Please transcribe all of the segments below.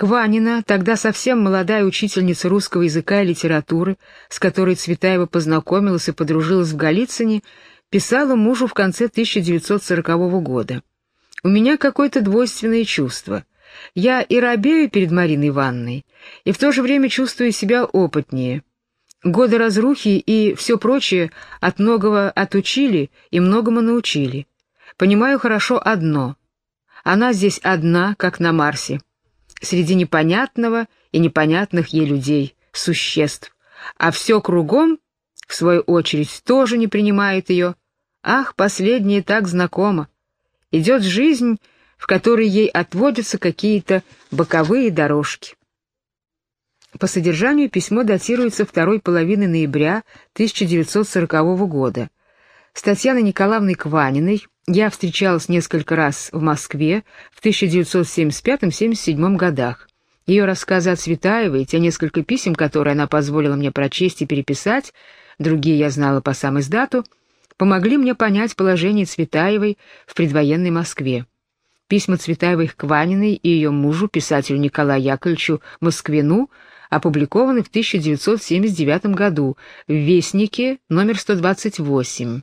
Кванина, тогда совсем молодая учительница русского языка и литературы, с которой Цветаева познакомилась и подружилась в Голицыне, писала мужу в конце 1940 года. «У меня какое-то двойственное чувство. Я и робею перед Мариной Ивановной, и в то же время чувствую себя опытнее. Годы разрухи и все прочее от многого отучили и многому научили. Понимаю хорошо одно. Она здесь одна, как на Марсе» среди непонятного и непонятных ей людей, существ, а все кругом, в свою очередь, тоже не принимает ее. Ах, последнее так знакомо. Идет жизнь, в которой ей отводятся какие-то боковые дорожки. По содержанию письмо датируется второй половины ноября 1940 года. С Татьяной Николаевной Кваниной я встречалась несколько раз в Москве в 1975-77 годах. Ее рассказы о Цветаевой, те несколько писем, которые она позволила мне прочесть и переписать, другие я знала по сам дату, помогли мне понять положение Цветаевой в предвоенной Москве. Письма Цветаевой к Кваниной и ее мужу, писателю Николаю Яковлевичу Москвину, опубликованы в 1979 году в Вестнике номер 128.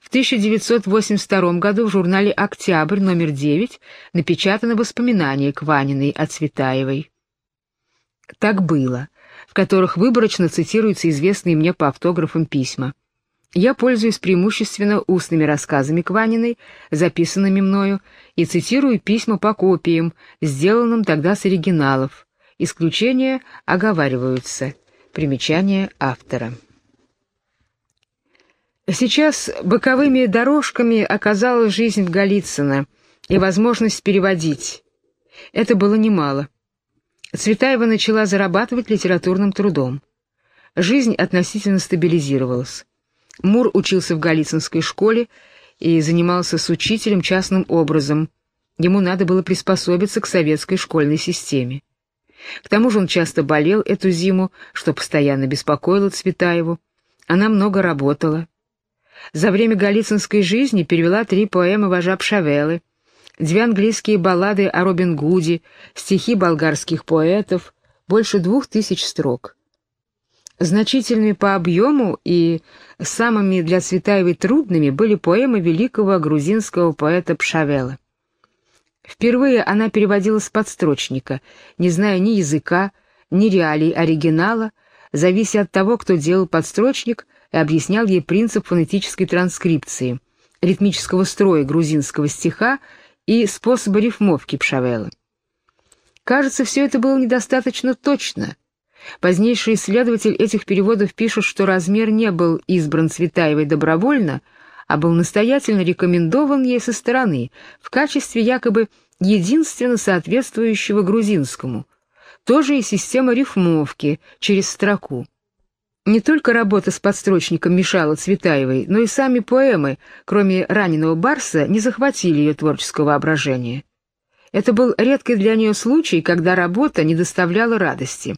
В 1982 году в журнале «Октябрь» номер 9 напечатано воспоминание Кваниной о Цветаевой. «Так было», в которых выборочно цитируются известные мне по автографам письма. Я пользуюсь преимущественно устными рассказами Кваниной, записанными мною, и цитирую письма по копиям, сделанным тогда с оригиналов. Исключения оговариваются. Примечание автора. Сейчас боковыми дорожками оказалась жизнь в Голицыно и возможность переводить. Это было немало. Цветаева начала зарабатывать литературным трудом. Жизнь относительно стабилизировалась. Мур учился в Голицынской школе и занимался с учителем частным образом. Ему надо было приспособиться к советской школьной системе. К тому же он часто болел эту зиму, что постоянно беспокоило Цветаеву. Она много работала. За время галицинской жизни перевела три поэмы вожа Пшавелы, две английские баллады о Робин Гуде, стихи болгарских поэтов, больше двух тысяч строк. Значительными по объему и самыми для Цветаевой трудными были поэмы великого грузинского поэта Пшавела. Впервые она переводила с подстрочника, не зная ни языка, ни реалий оригинала, завися от того, кто делал подстрочник, и объяснял ей принцип фонетической транскрипции, ритмического строя грузинского стиха и способа рифмовки Пшавелы. Кажется, все это было недостаточно точно. Позднейший исследователь этих переводов пишет, что размер не был избран Цветаевой добровольно, а был настоятельно рекомендован ей со стороны в качестве якобы единственно соответствующего грузинскому. Тоже и система рифмовки через строку. Не только работа с подстрочником мешала Цветаевой, но и сами поэмы, кроме «Раненого барса», не захватили ее творческого воображения. Это был редкий для нее случай, когда работа не доставляла радости.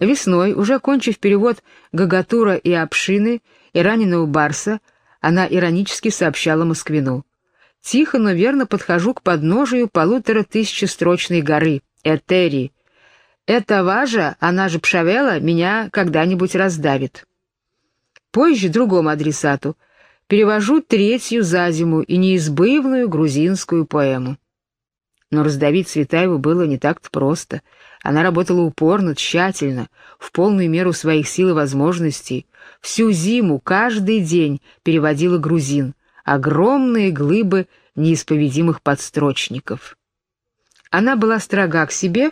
Весной, уже кончив перевод «Гагатура» и «Обшины» и «Раненого барса», она иронически сообщала Москвину. «Тихо, но верно подхожу к подножию полутора тысячестрочной горы, Этери, эта важа, она же Пшавела, меня когда-нибудь раздавит. Позже другому адресату перевожу третью за зиму и неизбывную грузинскую поэму. Но раздавить Цветаеву было не так-то просто. Она работала упорно, тщательно, в полную меру своих сил и возможностей. Всю зиму, каждый день переводила грузин, огромные глыбы неисповедимых подстрочников. Она была строга к себе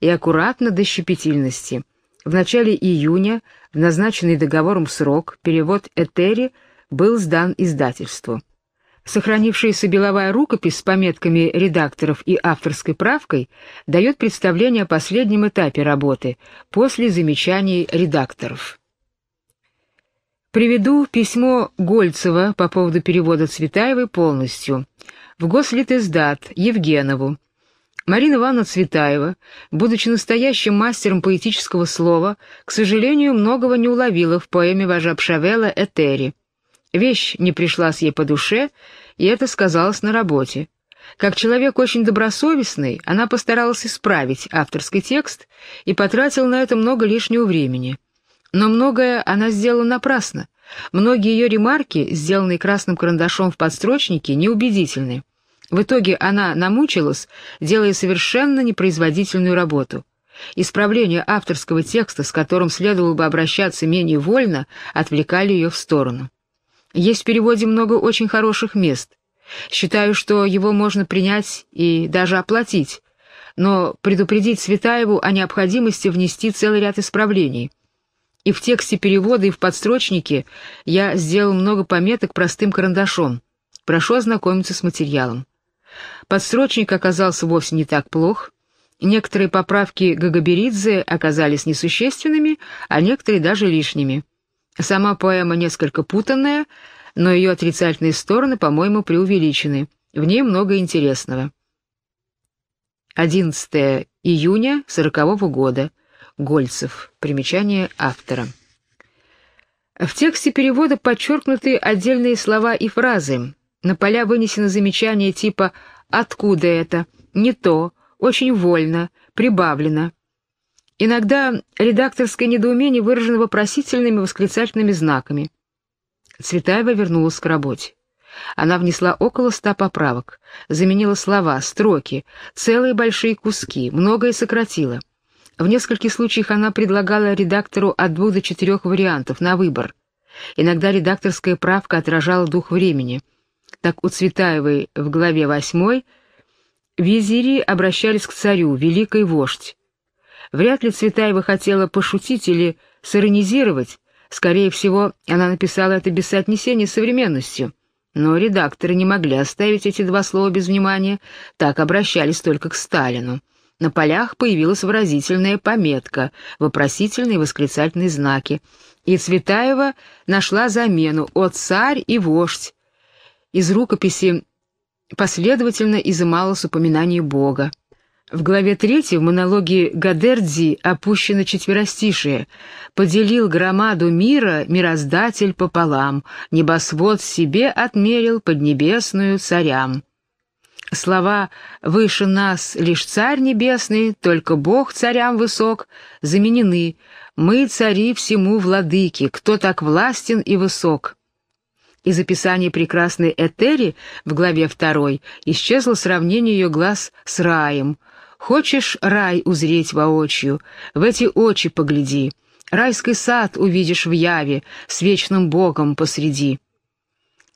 и аккуратно до щепетильности. В начале июня, в назначенный договором срок, перевод Этери был сдан издательству. Сохранившаяся беловая рукопись с пометками редакторов и авторской правкой дает представление о последнем этапе работы, после замечаний редакторов. Приведу письмо Гольцева по поводу перевода Цветаевой полностью. В Гослитиздат Евгенову Марина Ивановна Цветаева, будучи настоящим мастером поэтического слова, к сожалению, многого не уловила в поэме вожа Пшавела «Этери». Вещь не пришлась ей по душе, и это сказалось на работе. Как человек очень добросовестный, она постаралась исправить авторский текст и потратила на это много лишнего времени. Но многое она сделала напрасно. Многие ее ремарки, сделанные красным карандашом в подстрочнике, неубедительны. В итоге она намучилась, делая совершенно непроизводительную работу. Исправление авторского текста, с которым следовало бы обращаться менее вольно, отвлекали ее в сторону. Есть в переводе много очень хороших мест. Считаю, что его можно принять и даже оплатить, но предупредить Светаеву о необходимости внести целый ряд исправлений. И в тексте перевода, и в подстрочнике я сделал много пометок простым карандашом. Прошу ознакомиться с материалом. Подстрочник оказался вовсе не так плох. Некоторые поправки Гагаберидзе оказались несущественными, а некоторые даже лишними. Сама поэма несколько путанная, но ее отрицательные стороны, по-моему, преувеличены. В ней много интересного. 11 июня 40 -го года. Гольцев. Примечание автора. В тексте перевода подчеркнуты отдельные слова и фразы. На поля вынесено замечание типа «откуда это?», «не то», «очень вольно», «прибавлено». Иногда редакторское недоумение выражено вопросительными восклицательными знаками. Цветаева вернулась к работе. Она внесла около ста поправок, заменила слова, строки, целые большие куски, многое сократила. В нескольких случаях она предлагала редактору от двух до четырех вариантов на выбор. Иногда редакторская правка отражала дух времени. Так у Цветаевой в главе восьмой визири обращались к царю, великий вождь. Вряд ли Цветаева хотела пошутить или сиронизировать, Скорее всего, она написала это без соотнесения с современностью. Но редакторы не могли оставить эти два слова без внимания, так обращались только к Сталину. На полях появилась выразительная пометка, вопросительные восклицательные знаки, и Цветаева нашла замену «О царь и вождь». Из рукописи последовательно изымалось упоминание Бога. В главе 3 в монологе Гадердзи опущено четверостишие «Поделил громаду мира мироздатель пополам, небосвод себе отмерил поднебесную царям». Слова «выше нас лишь царь небесный, только Бог царям высок» заменены «мы цари всему владыки, кто так властен и высок». Из описания прекрасной Этери в главе 2 исчезло сравнение ее глаз с раем – Хочешь рай узреть воочию, в эти очи погляди. Райский сад увидишь в яве, с вечным Богом посреди.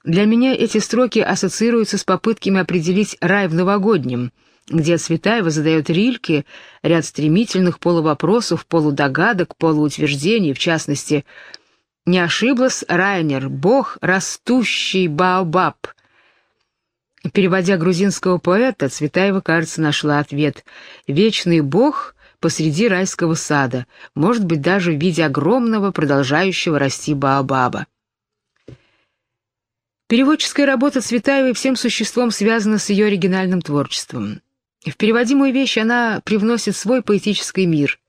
Для меня эти строки ассоциируются с попытками определить рай в новогоднем, где Цветаева задает Рильке ряд стремительных полувопросов, полудогадок, полуутверждений, в частности, «Не ошиблась Райнер, бог растущий Баобаб», Переводя грузинского поэта, Цветаева, кажется, нашла ответ. «Вечный бог посреди райского сада, может быть, даже в виде огромного, продолжающего расти Баобаба». Переводческая работа Цветаевой всем существом связана с ее оригинальным творчеством. В переводимую вещь она привносит свой поэтический мир,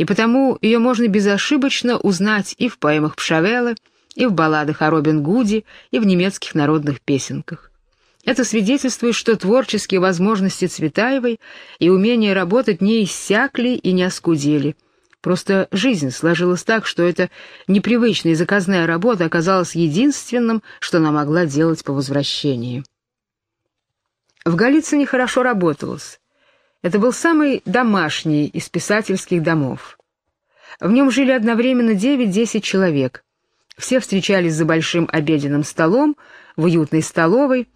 и потому ее можно безошибочно узнать и в поэмах Пшавелы, и в балладах о Робин Гуде, и в немецких народных песенках. Это свидетельствует, что творческие возможности Цветаевой и умение работать не иссякли и не оскудели. Просто жизнь сложилась так, что эта непривычная заказная работа оказалась единственным, что она могла делать по возвращении. В Голицыне хорошо работалось. Это был самый домашний из писательских домов. В нем жили одновременно 9-10 человек. Все встречались за большим обеденным столом, в уютной столовой,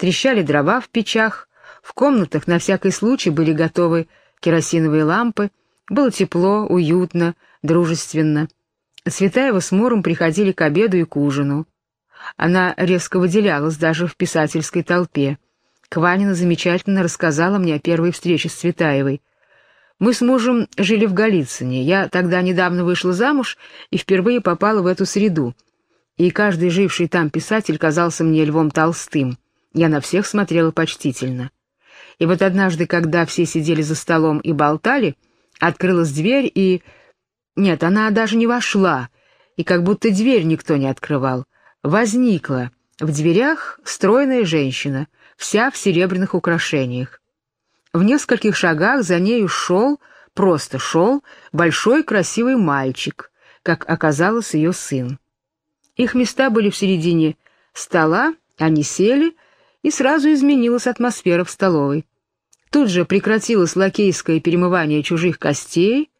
Трещали дрова в печах, в комнатах на всякий случай были готовы керосиновые лампы, было тепло, уютно, дружественно. Цветаева с Муром приходили к обеду и к ужину. Она резко выделялась даже в писательской толпе. Кванина замечательно рассказала мне о первой встрече с Цветаевой. Мы с мужем жили в Голицыне. Я тогда недавно вышла замуж и впервые попала в эту среду. И каждый живший там писатель казался мне Львом Толстым. Я на всех смотрела почтительно. И вот однажды, когда все сидели за столом и болтали, открылась дверь и... Нет, она даже не вошла, и как будто дверь никто не открывал. Возникла в дверях стройная женщина вся в серебряных украшениях. В нескольких шагах за нею шел, просто шел, большой красивый мальчик, как оказалось ее сын. Их места были в середине стола, они сели, и сразу изменилась атмосфера в столовой. Тут же прекратилось лакейское перемывание чужих костей,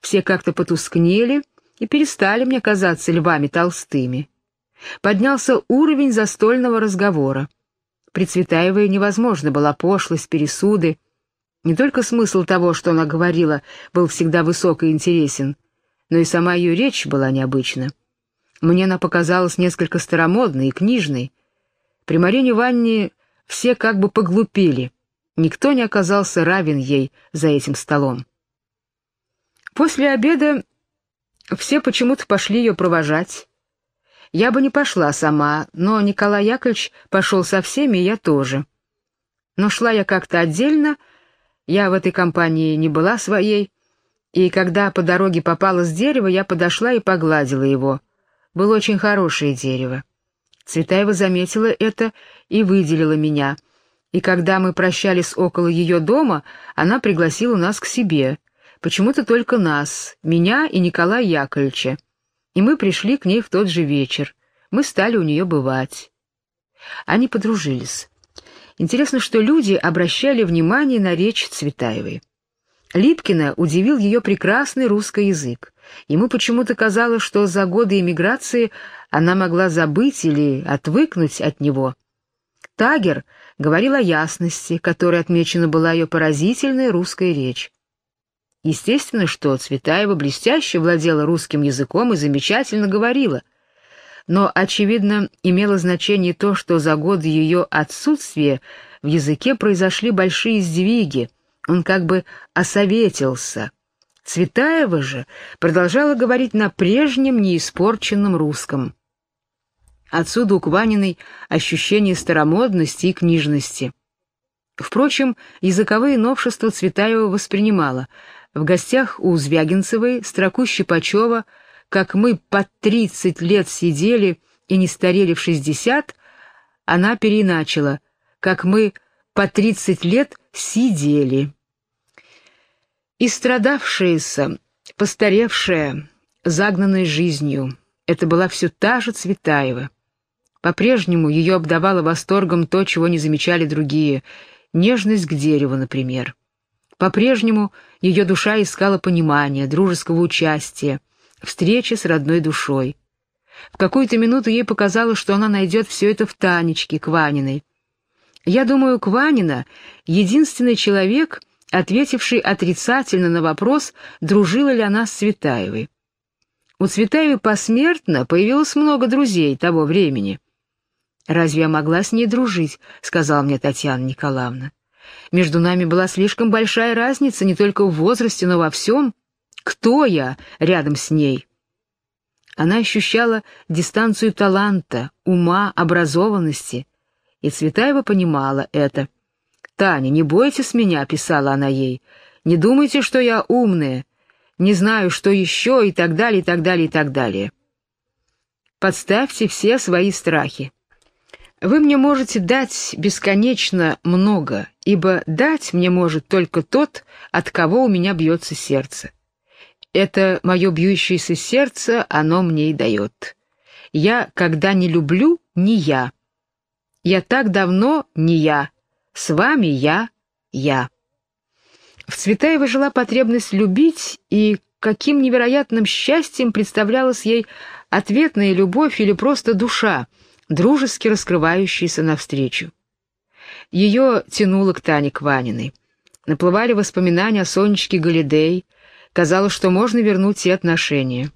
все как-то потускнели и перестали мне казаться львами толстыми. Поднялся уровень застольного разговора. При Цветаевой невозможно была пошлость, пересуды. Не только смысл того, что она говорила, был всегда высок и интересен, но и сама ее речь была необычна. Мне она показалась несколько старомодной и книжной. При Марине Ванне все как бы поглупели. Никто не оказался равен ей за этим столом. После обеда все почему-то пошли ее провожать. Я бы не пошла сама, но Николай Яковлевич пошел со всеми, я тоже. Но шла я как-то отдельно, я в этой компании не была своей, и когда по дороге попалось дерево, я подошла и погладила его. Было очень хорошее дерево. Цветаева заметила это и выделила меня. И когда мы прощались около ее дома, она пригласила нас к себе. Почему-то только нас, меня и Николая Яковлевича. И мы пришли к ней в тот же вечер. Мы стали у нее бывать. Они подружились. Интересно, что люди обращали внимание на речь Цветаевой. Липкина удивил ее прекрасный русский язык. Ему почему-то казалось, что за годы эмиграции она могла забыть или отвыкнуть от него. Тагер говорил о ясности, которой отмечена была ее поразительная русская речь. Естественно, что Цветаева блестяще владела русским языком и замечательно говорила. Но, очевидно, имело значение то, что за годы ее отсутствия в языке произошли большие сдвиги, он как бы осоветился — Цветаева же продолжала говорить на прежнем неиспорченном русском. Отсюда у Кваниной ощущение старомодности и книжности. Впрочем, языковые новшества Цветаева воспринимала. В гостях у Звягинцевой строку Щипачева «Как мы по тридцать лет сидели и не старели в шестьдесят», она переиначила «Как мы по тридцать лет сидели». И страдавшаяся, постаревшая, загнанная жизнью, это была все та же Цветаева. По-прежнему ее обдавало восторгом то, чего не замечали другие, нежность к дереву, например. По-прежнему ее душа искала понимания, дружеского участия, встречи с родной душой. В какую-то минуту ей показалось, что она найдет все это в Танечке, Кваниной. Я думаю, Кванина — единственный человек, ответивший отрицательно на вопрос, дружила ли она с Цветаевой. У Цветаевой посмертно появилось много друзей того времени. «Разве я могла с ней дружить?» — сказала мне Татьяна Николаевна. «Между нами была слишком большая разница не только в возрасте, но во всем. Кто я рядом с ней?» Она ощущала дистанцию таланта, ума, образованности, и Цветаева понимала это — «Таня, не бойтесь меня», — писала она ей. «Не думайте, что я умная, не знаю, что еще, и так далее, и так далее, и так далее. Подставьте все свои страхи. Вы мне можете дать бесконечно много, ибо дать мне может только тот, от кого у меня бьется сердце. Это мое бьющееся сердце, оно мне и дает. Я, когда не люблю, не я. Я так давно не я, с вами я, я. В Цветаевой жила потребность любить, и каким невероятным счастьем представлялась ей ответная любовь или просто душа, дружески раскрывающаяся навстречу. Ее тянуло к Тане Кваниной. Наплывали воспоминания о Сонечке Галидей, казалось, что можно вернуть те отношения.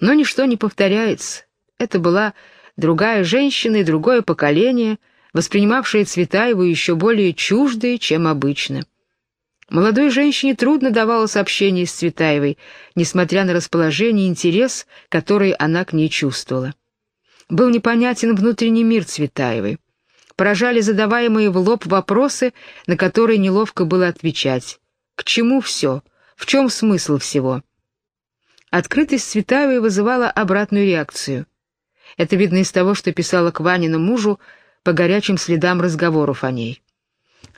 Но ничто не повторяется. Это была другая женщина и другое поколение — воспринимавшая Цветаеву еще более чуждой, чем обычно. Молодой женщине трудно давалось общение с Цветаевой, несмотря на расположение и интерес, который она к ней чувствовала. Был непонятен внутренний мир Цветаевой. Поражали задаваемые в лоб вопросы, на которые неловко было отвечать. К чему все? В чем смысл всего? Открытость Цветаевой вызывала обратную реакцию. Это видно из того, что писала к Ванину мужу по горячим следам разговоров о ней.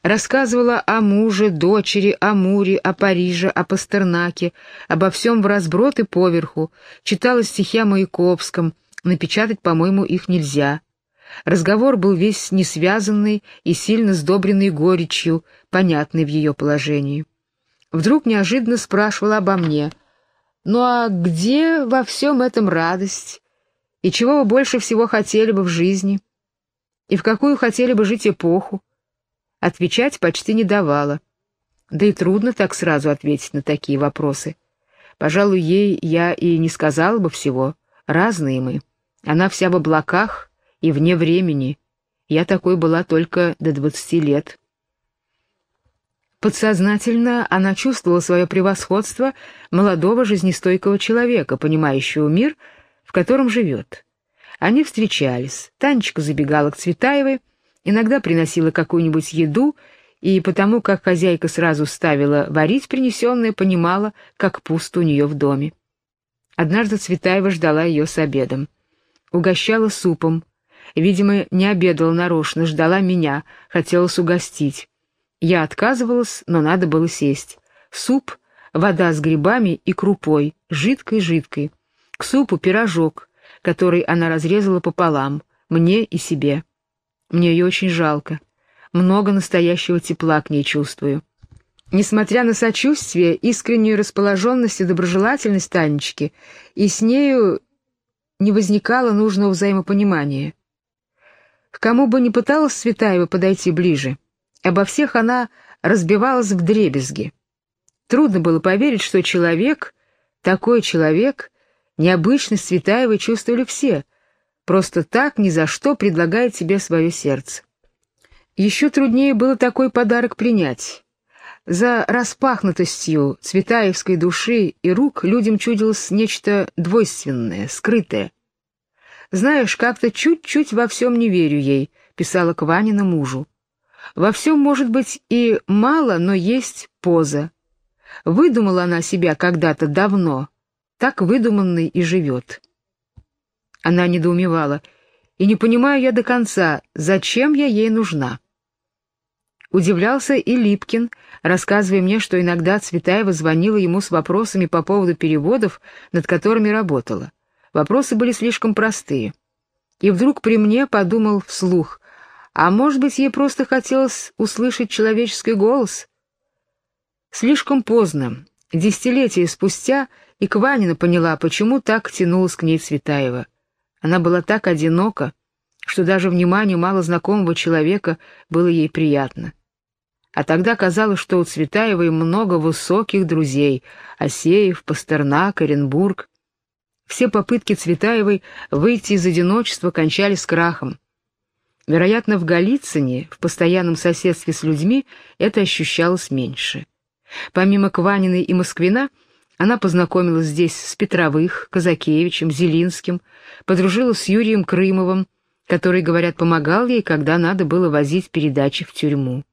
Рассказывала о муже, дочери, о Муре, о Париже, о Пастернаке, обо всем в разброд и поверху, читала стихи о Маяковском, напечатать, по-моему, их нельзя. Разговор был весь несвязанный и сильно сдобренный горечью, понятный в ее положении. Вдруг неожиданно спрашивала обо мне. «Ну а где во всем этом радость? И чего вы больше всего хотели бы в жизни? И в какую хотели бы жить эпоху?» Отвечать почти не давала. Да и трудно так сразу ответить на такие вопросы. Пожалуй, ей я и не сказала бы всего. Разные мы. Она вся в облаках и вне времени. Я такой была только до двадцати лет. Подсознательно она чувствовала свое превосходство молодого жизнестойкого человека, понимающего мир, в котором живет. Они встречались. Танечка забегала к Цветаевой, Иногда приносила какую-нибудь еду, и потому как хозяйка сразу ставила варить принесенное, понимала, как пусто у нее в доме. Однажды Цветаева ждала ее с обедом. Угощала супом. Видимо, не обедала нарочно, ждала меня, хотелось угостить. Я отказывалась, но надо было сесть. Суп, вода с грибами и крупой, жидкой-жидкой. К супу пирожок, который она разрезала пополам, мне и себе. Мне ее очень жалко. Много настоящего тепла к ней чувствую. Несмотря на сочувствие, искреннюю расположенность и доброжелательность Танечки, и с нею не возникало нужного взаимопонимания. К кому бы ни пыталась Светаева подойти ближе, обо всех она разбивалась в дребезги. Трудно было поверить, что человек, такой человек, необычный Светаевой чувствовали все, просто так ни за что предлагает себе свое сердце. Еще труднее было такой подарок принять. За распахнутостью цветаевской души и рук людям чудилось нечто двойственное, скрытое. «Знаешь, как-то чуть-чуть во всем не верю ей», — писала Кванина мужу. «Во всем, может быть, и мало, но есть поза. Выдумала она себя когда-то давно, так выдуманной и живет». Она недоумевала. «И не понимаю я до конца, зачем я ей нужна?» Удивлялся и Липкин, рассказывая мне, что иногда Цветаева звонила ему с вопросами по поводу переводов, над которыми работала. Вопросы были слишком простые. И вдруг при мне подумал вслух, а может быть, ей просто хотелось услышать человеческий голос? Слишком поздно, десятилетия спустя, и Кванина поняла, почему так тянулась к ней Цветаева. Она была так одинока, что даже внимание малознакомого человека было ей приятно. А тогда казалось, что у Цветаевой много высоких друзей — Осеев, Пастернак, Оренбург. Все попытки Цветаевой выйти из одиночества кончались крахом. Вероятно, в Голицыне, в постоянном соседстве с людьми, это ощущалось меньше. Помимо Кваниной и Москвина — она познакомилась здесь с Петровых, Казакевичем, Зелинским, подружилась с Юрием Крымовым, который, говорят, помогал ей, когда надо было возить передачи в тюрьму.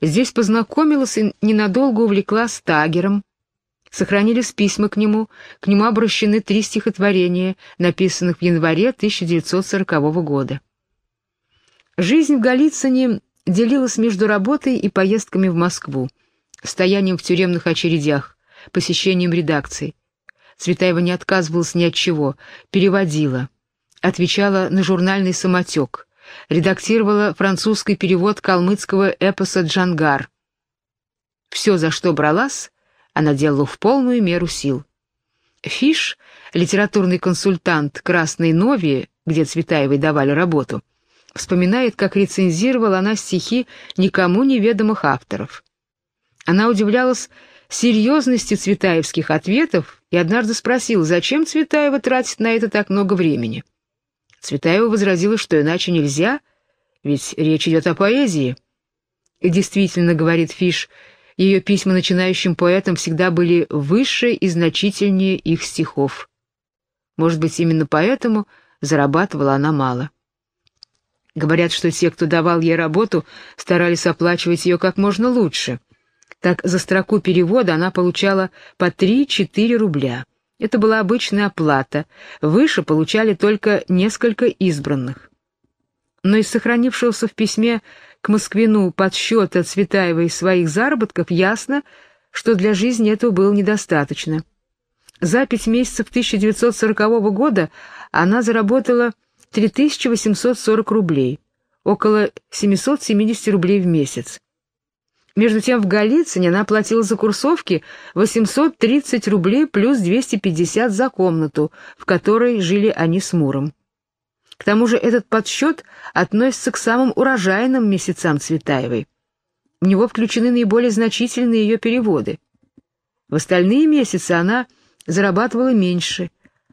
Здесь познакомилась и ненадолго увлеклась Тагером. Сохранились письма к нему, к нему обращены три стихотворения, написанных в январе 1940 года. Жизнь в Голицыне делилась между работой и поездками в Москву, стоянием в тюремных очередях, посещением редакции. Цветаева не отказывалась ни от чего, переводила, отвечала на журнальный самотек, редактировала французский перевод калмыцкого эпоса «Джангар». Все, за что бралась, она делала в полную меру сил. Фиш, литературный консультант «Красной Нови», где Цветаевой давали работу, вспоминает, как рецензировала она стихи никому неведомых авторов. Она удивлялась серьезности цветаевских ответов и однажды спросил, зачем Цветаева тратит на это так много времени. Цветаева возразила, что иначе нельзя, ведь речь идет о поэзии. И действительно, говорит Фиш, ее письма начинающим поэтам всегда были выше и значительнее их стихов. Может быть, именно поэтому зарабатывала она мало. Говорят, что те, кто давал ей работу, старались оплачивать ее как можно лучше — так за строку перевода она получала по 3-4 рубля. Это была обычная оплата, выше получали только несколько избранных. но из сохранившегося в письме к Москвину подсчета Цветаевой своих заработков ясно, что для жизни этого было недостаточно. За пять месяцев 1940 года она заработала 3840 рублей, около 770 рублей в месяц. Между тем в Голицыне она платила за курсовки 830 рублей плюс 250 за комнату, в которой жили они с Муром. К тому же этот подсчет относится к самым урожайным месяцам Цветаевой. В него включены наиболее значительные ее переводы. В остальные месяцы она зарабатывала меньше,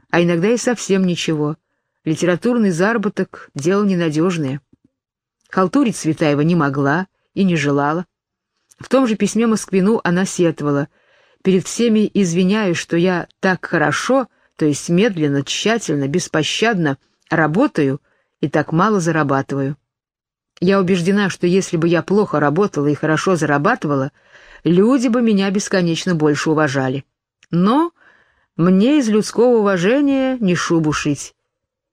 а иногда и совсем ничего. Литературный заработок — дело ненадежное. Халтурить Цветаева не могла и не желала. В том же письме Москвину она сетовала. «Перед всеми извиняюсь, что я так хорошо, то есть медленно, тщательно, беспощадно работаю и так мало зарабатываю. Я убеждена, что если бы я плохо работала и хорошо зарабатывала, люди бы меня бесконечно больше уважали. Но мне из людского уважения не шубу шить.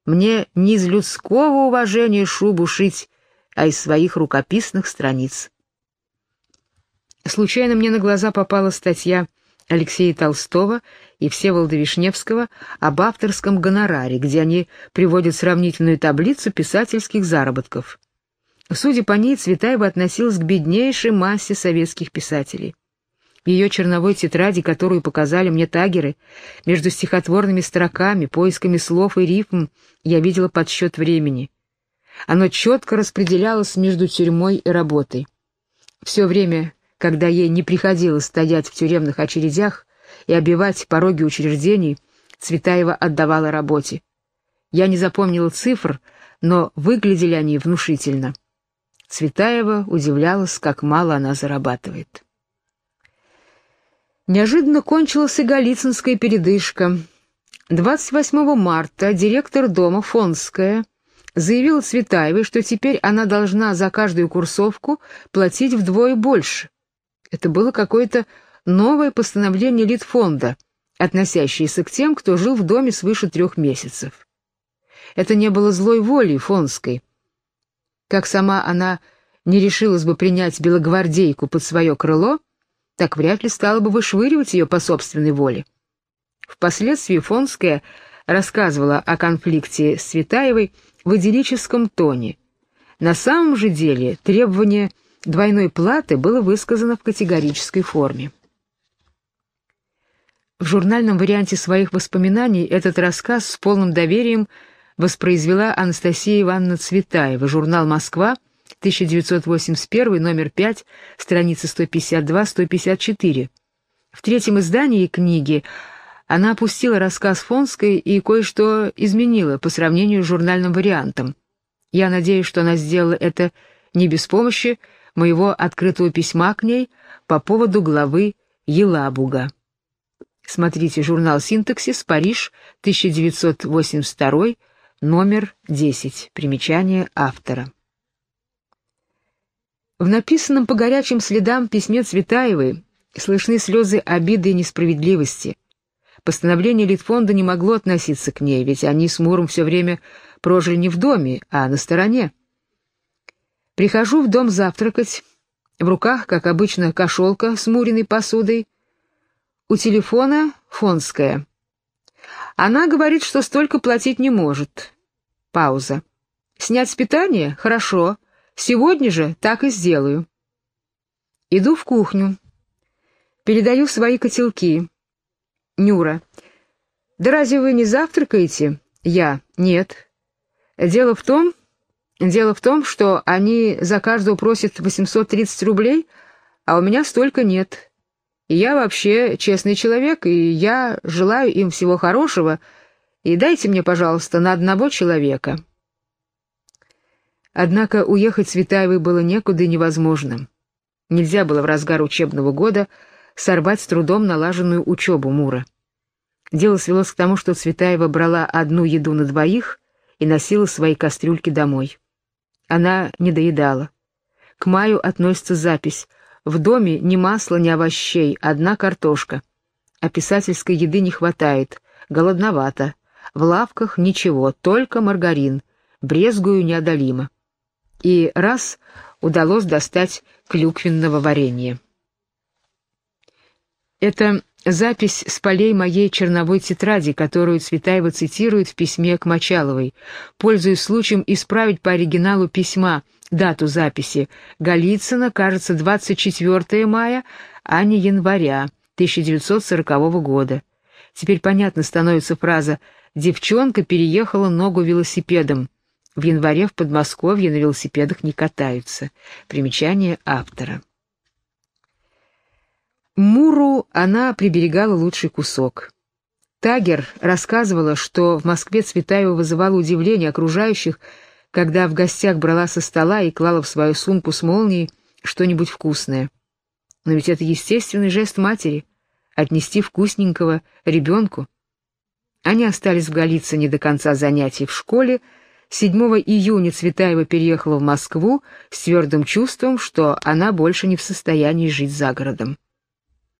Мне не из людского уважения шубу шить, а из своих рукописных страниц. Случайно мне на глаза попала статья Алексея Толстого и Всеволода Вишневского об авторском гонораре, где они приводят сравнительную таблицу писательских заработков. Судя по ней, Цветаева относилась к беднейшей массе советских писателей. В ее черновой тетради, которую показали мне тагеры, между стихотворными строками, поисками слов и рифм, я видела подсчет времени. Оно четко распределялось между тюрьмой и работой. Все время когда ей не приходилось стоять в тюремных очередях и обивать пороги учреждений, Цветаева отдавала работе. Я не запомнила цифр, но выглядели они внушительно. Цветаева удивлялась, как мало она зарабатывает. Неожиданно кончилась и Голицынская передышка. 28 марта директор дома Фонская заявила Цветаевой, что теперь она должна за каждую курсовку платить вдвое больше. Это было какое-то новое постановление Литфонда, относящееся к тем, кто жил в доме свыше трех месяцев. Это не было злой волей Фонской. Как сама она не решилась бы принять белогвардейку под свое крыло, так вряд ли стала бы вышвыривать ее по собственной воле. Впоследствии Фонская рассказывала о конфликте с Светаевой в идиллическом тоне. На самом же деле требование двойной платы было высказано в категорической форме. В журнальном варианте своих воспоминаний этот рассказ с полным доверием воспроизвела Анастасия Ивановна Цветаева, журнал «Москва», 1981, номер 5, страницы 152-154. В третьем издании книги она опустила рассказ Фонской и кое-что изменила по сравнению с журнальным вариантом. Я надеюсь, что она сделала это не без помощи моего открытого письма к ней по поводу главы Елабуга. Смотрите журнал «Синтаксис», Париж, 1982, номер 10. Примечание автора. В написанном по горячим следам письме Цветаевой слышны слезы обиды и несправедливости. Постановление Литфонда не могло относиться к ней, ведь они с Муром все время прожили не в доме, а на стороне. Прихожу в дом завтракать. В руках, как обычно, кошелка с муриной посудой. У телефона фонская. Она говорит, что столько платить не может. Пауза. Снять с питания? Хорошо. Сегодня же так и сделаю. Иду в кухню. Передаю свои котелки. Нюра. Да разве вы не завтракаете? Я. Нет. Дело в том, Дело в том, что они за каждого просят 830 рублей, а у меня столько нет. И я вообще честный человек, и я желаю им всего хорошего, и дайте мне, пожалуйста, на одного человека». Однако уехать Светаевой было некуда и невозможно. Нельзя было в разгар учебного года сорвать с трудом налаженную учебу Мура. Дело свелось к тому, что Цветаева брала одну еду на двоих и носила свои кастрюльки домой. Она не доедала. К маю относится запись. В доме ни масла, ни овощей, одна картошка. А писательской еды не хватает. Голодновато. В лавках ничего, только маргарин. Брезгую неодолимо. и раз удалось достать клюквенного варенья. Это запись с полей моей черновой тетради, которую Цветаева цитирует в письме к Мочаловой, пользуясь случаем исправить по оригиналу письма дату записи. Голицына, кажется, 24 мая, а не января 1940 года. Теперь понятно становится фраза «девчонка переехала ногу велосипедом». В январе в Подмосковье на велосипедах не катаются. Примечание автора. Муру она приберегала лучший кусок. Тагер рассказывала, что в Москве Цветаева вызывала удивление окружающих, когда в гостях брала со стола и клала в свою сумку с молнией что-нибудь вкусное. Но ведь это естественный жест матери — отнести вкусненького ребенку. Они остались в Голицыне до конца занятий в школе, 7 июня Цветаева переехала в Москву с твердым чувством, что она больше не в состоянии жить за городом.